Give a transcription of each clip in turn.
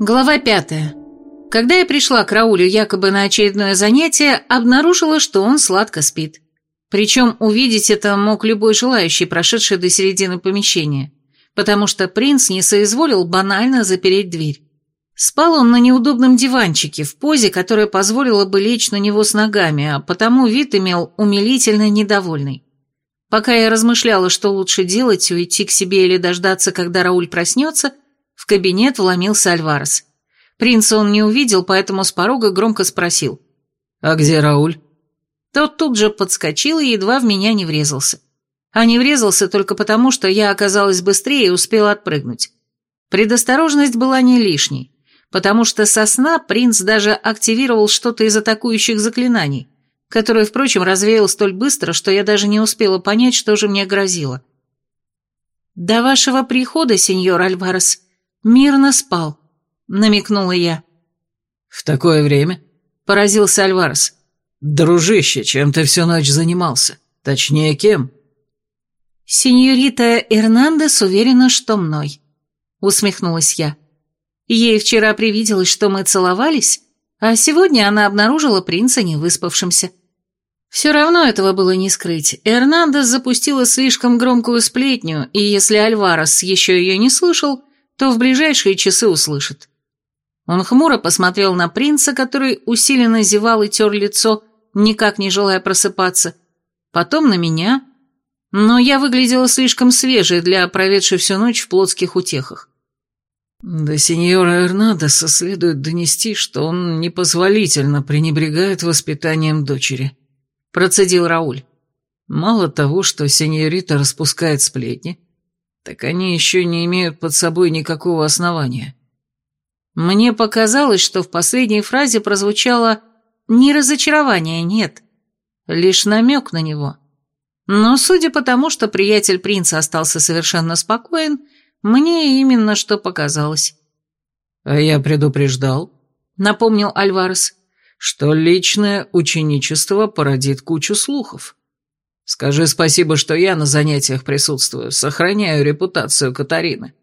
Глава пятая. Когда я пришла к Раулю якобы на очередное занятие, обнаружила, что он сладко спит. Причем увидеть это мог любой желающий, прошедший до середины помещения, потому что принц не соизволил банально запереть дверь. Спал он на неудобном диванчике, в позе, которая позволила бы лечь на него с ногами, а потому вид имел умилительно недовольный. Пока я размышляла, что лучше делать, уйти к себе или дождаться, когда Рауль проснется, в кабинет вломился Альварес. Принца он не увидел, поэтому с порога громко спросил. «А где Рауль?» Тот тут же подскочил и едва в меня не врезался. А не врезался только потому, что я оказалась быстрее и успела отпрыгнуть. Предосторожность была не лишней, потому что со сна принц даже активировал что-то из атакующих заклинаний, которое, впрочем, развеял столь быстро, что я даже не успела понять, что же мне грозило. «До вашего прихода, сеньор Альварес, «Мирно спал», — намекнула я. «В такое время?» — поразился Альварес. «Дружище, чем ты всю ночь занимался? Точнее, кем?» «Сеньорита Эрнандес уверена, что мной», — усмехнулась я. Ей вчера привиделось, что мы целовались, а сегодня она обнаружила принца невыспавшимся. Все равно этого было не скрыть. Эрнандес запустила слишком громкую сплетню, и если Альварес еще ее не слышал, то в ближайшие часы услышит. Он хмуро посмотрел на принца, который усиленно зевал и тер лицо, никак не желая просыпаться, потом на меня, но я выглядела слишком свежей для проведшей всю ночь в плотских утехах. До сеньора Эрнадоса следует донести, что он непозволительно пренебрегает воспитанием дочери, процедил Рауль. Мало того, что сеньорита распускает сплетни, так они еще не имеют под собой никакого основания. Мне показалось, что в последней фразе прозвучало не разочарование, нет, лишь намек на него. Но судя по тому, что приятель принца остался совершенно спокоен, мне именно что показалось. «А я предупреждал», — напомнил Альварес, «что личное ученичество породит кучу слухов». Скажи спасибо, что я на занятиях присутствую, сохраняю репутацию Катарины».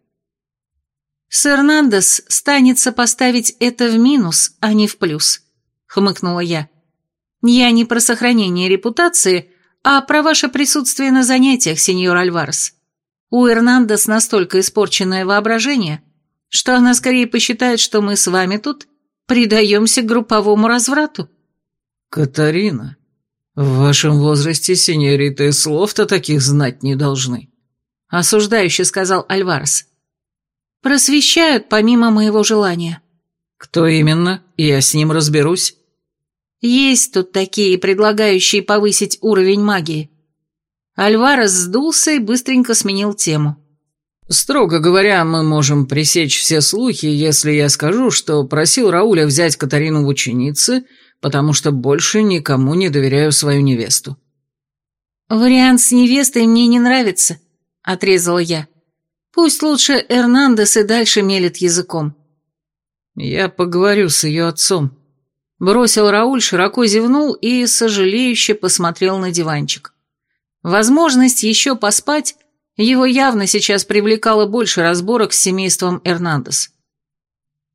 «Сэр Нандес станется поставить это в минус, а не в плюс», — хмыкнула я. «Я не про сохранение репутации, а про ваше присутствие на занятиях, сеньор Альварес. У Эрнандес настолько испорченное воображение, что она скорее посчитает, что мы с вами тут предаемся групповому разврату». «Катарина, «В вашем возрасте, сеньориты, слов-то таких знать не должны», — осуждающе сказал Альварес. «Просвещают помимо моего желания». «Кто именно? Я с ним разберусь». «Есть тут такие, предлагающие повысить уровень магии». Альварес сдулся и быстренько сменил тему. «Строго говоря, мы можем пресечь все слухи, если я скажу, что просил Рауля взять Катарину в ученицы потому что больше никому не доверяю свою невесту». «Вариант с невестой мне не нравится», — отрезала я. «Пусть лучше Эрнандес и дальше мелет языком». «Я поговорю с ее отцом», — бросил Рауль, широко зевнул и сожалеюще посмотрел на диванчик. Возможность еще поспать его явно сейчас привлекала больше разборок с семейством Эрнандес.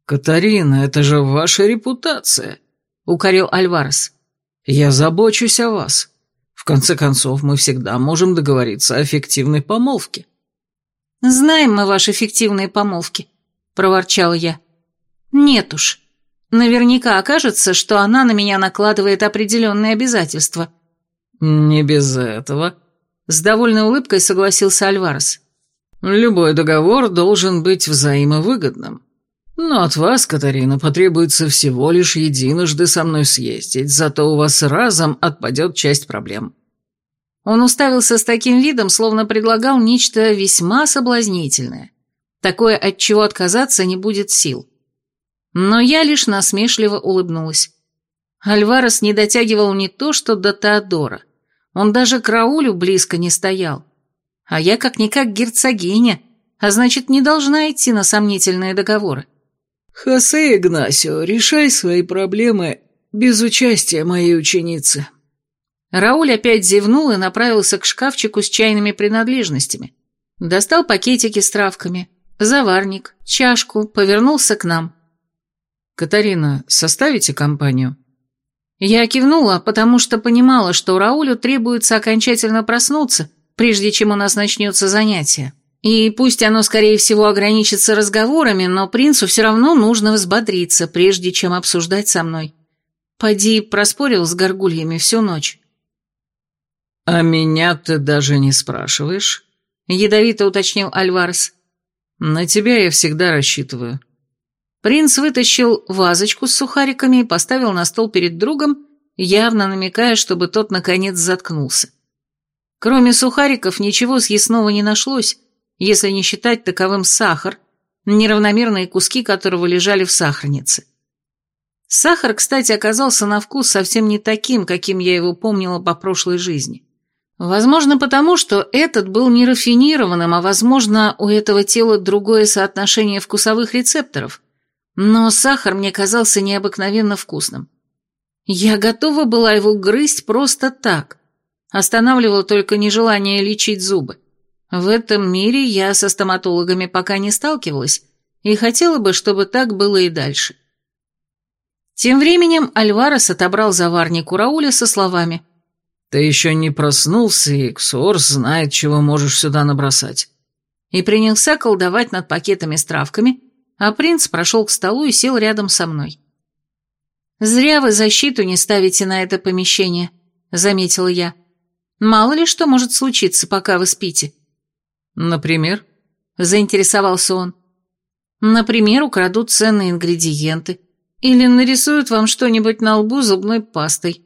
«Катарина, это же ваша репутация», — укорил Альварес. «Я забочусь о вас. В конце концов, мы всегда можем договориться о фиктивной помолвке». «Знаем мы ваши фиктивные помолвки», — проворчала я. «Нет уж. Наверняка окажется, что она на меня накладывает определенные обязательства». «Не без этого», — с довольной улыбкой согласился Альварес. «Любой договор должен быть взаимовыгодным. Но от вас, Катарина, потребуется всего лишь единожды со мной съездить, зато у вас разом отпадет часть проблем». Он уставился с таким видом, словно предлагал нечто весьма соблазнительное. Такое, от чего отказаться не будет сил. Но я лишь насмешливо улыбнулась. Альварес не дотягивал не то, что до Теодора. Он даже к Раулю близко не стоял. А я как-никак герцогиня, а значит, не должна идти на сомнительные договоры. «Хосе Игнасио, решай свои проблемы без участия моей ученицы». Рауль опять зевнул и направился к шкафчику с чайными принадлежностями. Достал пакетики с травками, заварник, чашку, повернулся к нам. Катарина, составите компанию?» Я кивнула, потому что понимала, что Раулю требуется окончательно проснуться, прежде чем у нас начнется занятие. И пусть оно, скорее всего, ограничится разговорами, но принцу все равно нужно взбодриться, прежде чем обсуждать со мной. Поди проспорил с горгульями всю ночь. «А меня ты даже не спрашиваешь?» — ядовито уточнил Альварес. «На тебя я всегда рассчитываю». Принц вытащил вазочку с сухариками и поставил на стол перед другом, явно намекая, чтобы тот наконец заткнулся. Кроме сухариков ничего съестного не нашлось, если не считать таковым сахар, неравномерные куски которого лежали в сахарнице. Сахар, кстати, оказался на вкус совсем не таким, каким я его помнила по прошлой жизни. Возможно, потому что этот был не рафинированным, а, возможно, у этого тела другое соотношение вкусовых рецепторов, но сахар мне казался необыкновенно вкусным. Я готова была его грызть просто так. Останавливало только нежелание лечить зубы. В этом мире я со стоматологами пока не сталкивалась, и хотела бы, чтобы так было и дальше. Тем временем Альварес отобрал заварник у Рауля со словами «Ты еще не проснулся, и Ксорс знает, чего можешь сюда набросать». И принялся колдовать над пакетами с травками, а принц прошел к столу и сел рядом со мной. «Зря вы защиту не ставите на это помещение», — заметила я. «Мало ли что может случиться, пока вы спите». «Например?» — заинтересовался он. «Например, украдут ценные ингредиенты или нарисуют вам что-нибудь на лбу зубной пастой».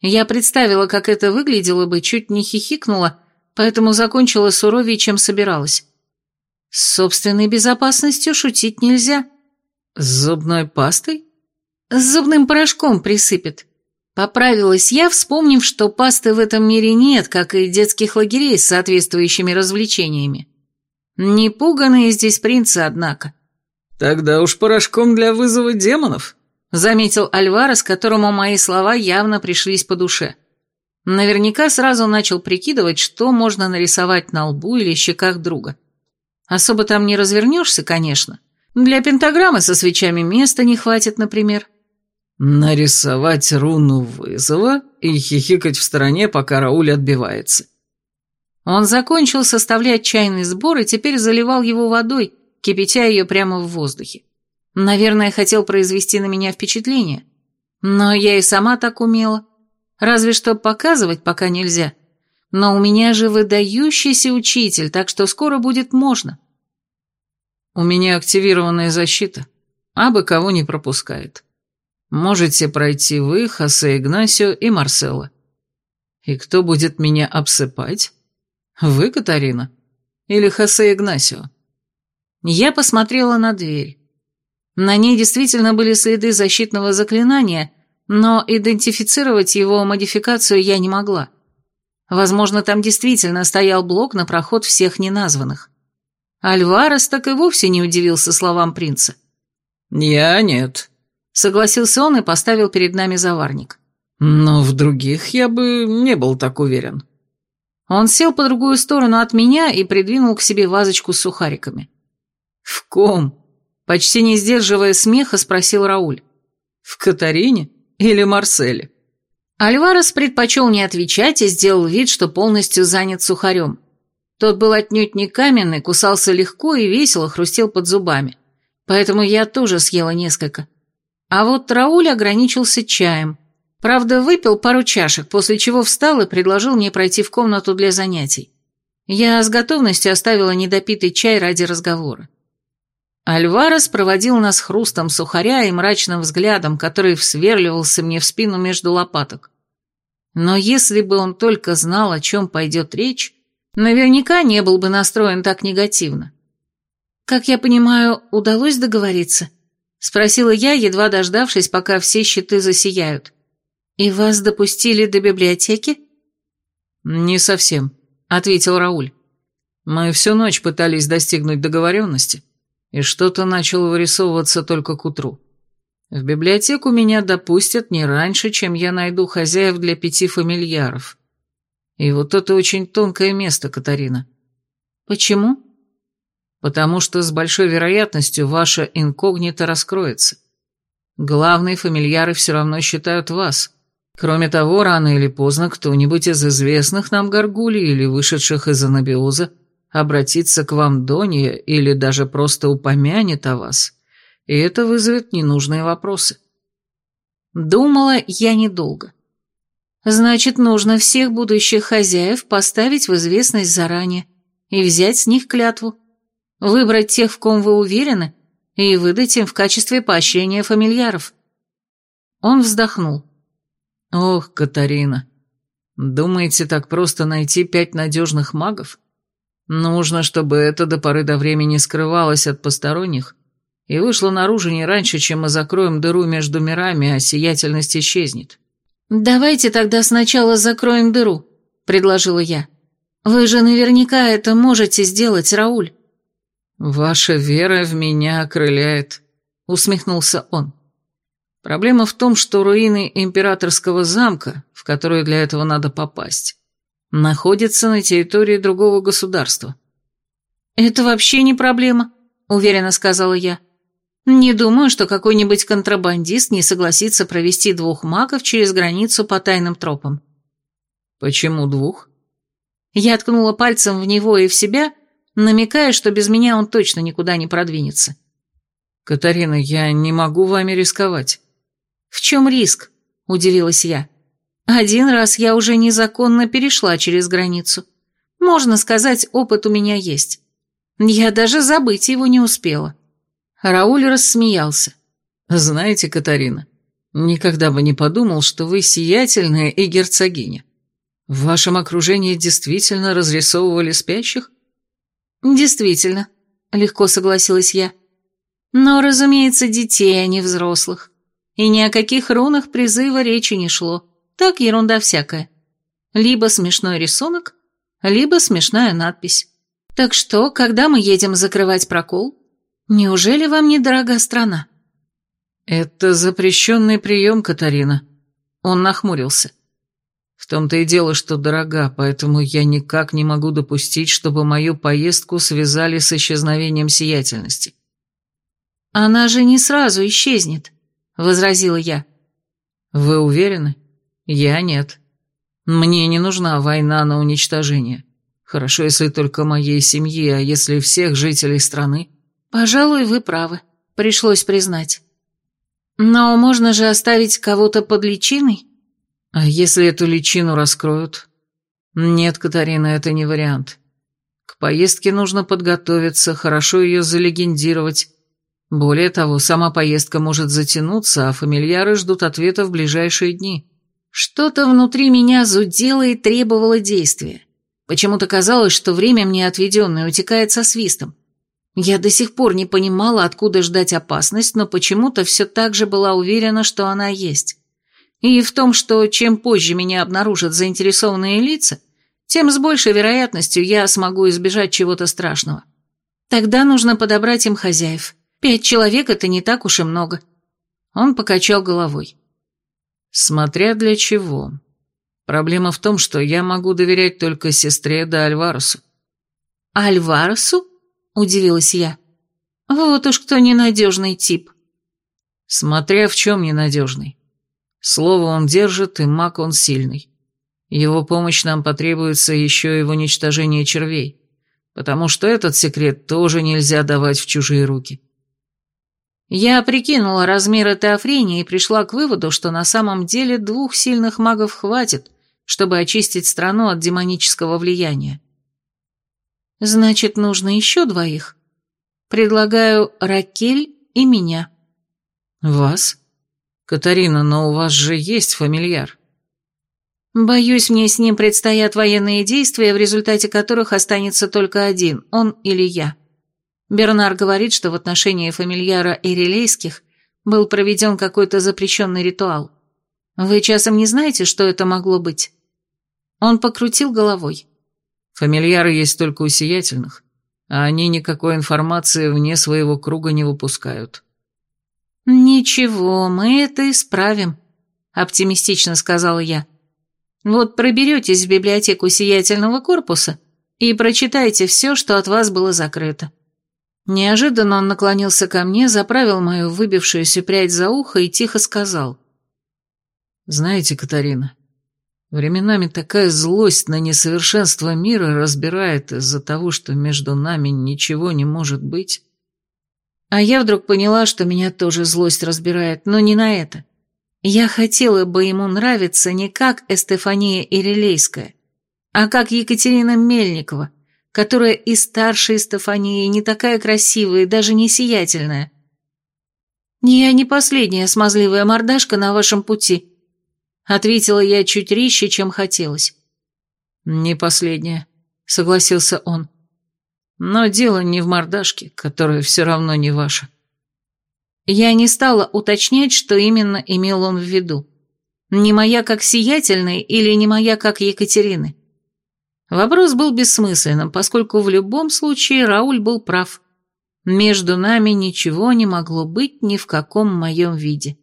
Я представила, как это выглядело бы, чуть не хихикнула, поэтому закончила суровее, чем собиралась. С собственной безопасностью шутить нельзя. С зубной пастой? С зубным порошком присыпет. Поправилась я, вспомнив, что пасты в этом мире нет, как и детских лагерей с соответствующими развлечениями. Непуганные здесь принцы, однако. Тогда уж порошком для вызова демонов, заметил Альварес, которому мои слова явно пришлись по душе. Наверняка сразу начал прикидывать, что можно нарисовать на лбу или щеках друга. Особо там не развернешься, конечно. Для пентаграммы со свечами места не хватит, например. Нарисовать руну вызова и хихикать в стороне, пока Рауль отбивается. Он закончил составлять чайный сбор и теперь заливал его водой, кипятя ее прямо в воздухе. Наверное, хотел произвести на меня впечатление. Но я и сама так умела. Разве что показывать пока нельзя. Но у меня же выдающийся учитель, так что скоро будет можно. У меня активированная защита, абы кого не пропускает. Можете пройти вы, Хосе Игнасио и Марсело. И кто будет меня обсыпать? Вы, Катарина? Или Хосе Игнасио? Я посмотрела на дверь. На ней действительно были следы защитного заклинания, но идентифицировать его модификацию я не могла. Возможно, там действительно стоял блок на проход всех неназванных. Альварес так и вовсе не удивился словам принца. «Я нет», — согласился он и поставил перед нами заварник. «Но в других я бы не был так уверен». Он сел по другую сторону от меня и придвинул к себе вазочку с сухариками. «В ком?» — почти не сдерживая смеха, спросил Рауль. «В Катарине или Марселе?» Альварес предпочел не отвечать и сделал вид, что полностью занят сухарем. Тот был отнюдь не каменный, кусался легко и весело хрустел под зубами. Поэтому я тоже съела несколько. А вот Рауль ограничился чаем. Правда, выпил пару чашек, после чего встал и предложил мне пройти в комнату для занятий. Я с готовностью оставила недопитый чай ради разговора. Альварес проводил нас хрустом сухаря и мрачным взглядом, который всверливался мне в спину между лопаток. Но если бы он только знал, о чем пойдет речь, наверняка не был бы настроен так негативно. «Как я понимаю, удалось договориться?» — спросила я, едва дождавшись, пока все щиты засияют. «И вас допустили до библиотеки?» «Не совсем», — ответил Рауль. «Мы всю ночь пытались достигнуть договоренности, и что-то начало вырисовываться только к утру. В библиотеку меня допустят не раньше, чем я найду хозяев для пяти фамильяров. И вот это очень тонкое место, Катарина. Почему? Потому что с большой вероятностью ваша инкогнито раскроется. Главные фамильяры все равно считают вас. Кроме того, рано или поздно кто-нибудь из известных нам горгулей или вышедших из анабиоза обратится к вам Донья или даже просто упомянет о вас, и это вызовет ненужные вопросы. Думала я недолго. Значит, нужно всех будущих хозяев поставить в известность заранее и взять с них клятву. Выбрать тех, в ком вы уверены, и выдать им в качестве поощрения фамильяров. Он вздохнул. Ох, Катарина, думаете, так просто найти пять надежных магов? Нужно, чтобы это до поры до времени скрывалось от посторонних и вышло наружу не раньше, чем мы закроем дыру между мирами, а сиятельность исчезнет. «Давайте тогда сначала закроем дыру», — предложила я. «Вы же наверняка это можете сделать, Рауль». «Ваша вера в меня окрыляет», — усмехнулся он. «Проблема в том, что руины императорского замка, в которые для этого надо попасть, находятся на территории другого государства». «Это вообще не проблема», — уверенно сказала я. Не думаю, что какой-нибудь контрабандист не согласится провести двух магов через границу по тайным тропам. Почему двух? Я ткнула пальцем в него и в себя, намекая, что без меня он точно никуда не продвинется. Катарина, я не могу вами рисковать. В чем риск? Удивилась я. Один раз я уже незаконно перешла через границу. Можно сказать, опыт у меня есть. Я даже забыть его не успела. Рауль рассмеялся. «Знаете, Катарина, никогда бы не подумал, что вы сиятельная и герцогиня. В вашем окружении действительно разрисовывали спящих?» «Действительно», — легко согласилась я. «Но, разумеется, детей, а не взрослых. И ни о каких рунах призыва речи не шло. Так ерунда всякая. Либо смешной рисунок, либо смешная надпись. Так что, когда мы едем закрывать прокол?» Неужели вам недорога страна? Это запрещенный прием, Катарина. Он нахмурился. В том-то и дело, что дорога, поэтому я никак не могу допустить, чтобы мою поездку связали с исчезновением сиятельности. Она же не сразу исчезнет, возразила я. Вы уверены? Я нет. Мне не нужна война на уничтожение. Хорошо, если только моей семьи, а если всех жителей страны, «Пожалуй, вы правы», — пришлось признать. «Но можно же оставить кого-то под личиной?» «А если эту личину раскроют?» «Нет, Катарина, это не вариант. К поездке нужно подготовиться, хорошо ее залегендировать. Более того, сама поездка может затянуться, а фамильяры ждут ответа в ближайшие дни». Что-то внутри меня зудело и требовало действия. Почему-то казалось, что время мне отведенное утекает со свистом. Я до сих пор не понимала, откуда ждать опасность, но почему-то все так же была уверена, что она есть. И в том, что чем позже меня обнаружат заинтересованные лица, тем с большей вероятностью я смогу избежать чего-то страшного. Тогда нужно подобрать им хозяев. Пять человек — это не так уж и много. Он покачал головой. Смотря для чего. Проблема в том, что я могу доверять только сестре да Альварусу. Альварусу? – удивилась я. «Вот уж кто ненадежный тип». Смотря в чем ненадежный. Слово он держит, и маг он сильный. Его помощь нам потребуется еще и в уничтожении червей, потому что этот секрет тоже нельзя давать в чужие руки. Я прикинула размеры Теофрения и пришла к выводу, что на самом деле двух сильных магов хватит, чтобы очистить страну от демонического влияния. Значит, нужно еще двоих. Предлагаю Ракель и меня. Вас? Катарина, но у вас же есть фамильяр. Боюсь, мне с ним предстоят военные действия, в результате которых останется только один, он или я. Бернар говорит, что в отношении фамильяра Эрилейских был проведен какой-то запрещенный ритуал. Вы часом не знаете, что это могло быть? Он покрутил головой. Фамильяры есть только у сиятельных, а они никакой информации вне своего круга не выпускают. «Ничего, мы это исправим», — оптимистично сказала я. «Вот проберетесь в библиотеку сиятельного корпуса и прочитайте все, что от вас было закрыто». Неожиданно он наклонился ко мне, заправил мою выбившуюся прядь за ухо и тихо сказал. «Знаете, Катарина, временами такая злость на несовершенство мира разбирает из-за того, что между нами ничего не может быть». А я вдруг поняла, что меня тоже злость разбирает, но не на это. Я хотела бы ему нравиться не как Эстефания Ирилейская, а как Екатерина Мельникова, которая и старше Эстефании, не такая красивая и даже не сиятельная. «Я не последняя смазливая мордашка на вашем пути», — ответила я чуть резче, чем хотелось. «Не последняя», — согласился он. «Но дело не в мордашке, которая все равно не ваша». Я не стала уточнять, что именно имел он в виду. Не моя как сиятельной или не моя как Екатерины. Вопрос был бессмысленным, поскольку в любом случае Рауль был прав. Между нами ничего не могло быть ни в каком моем виде.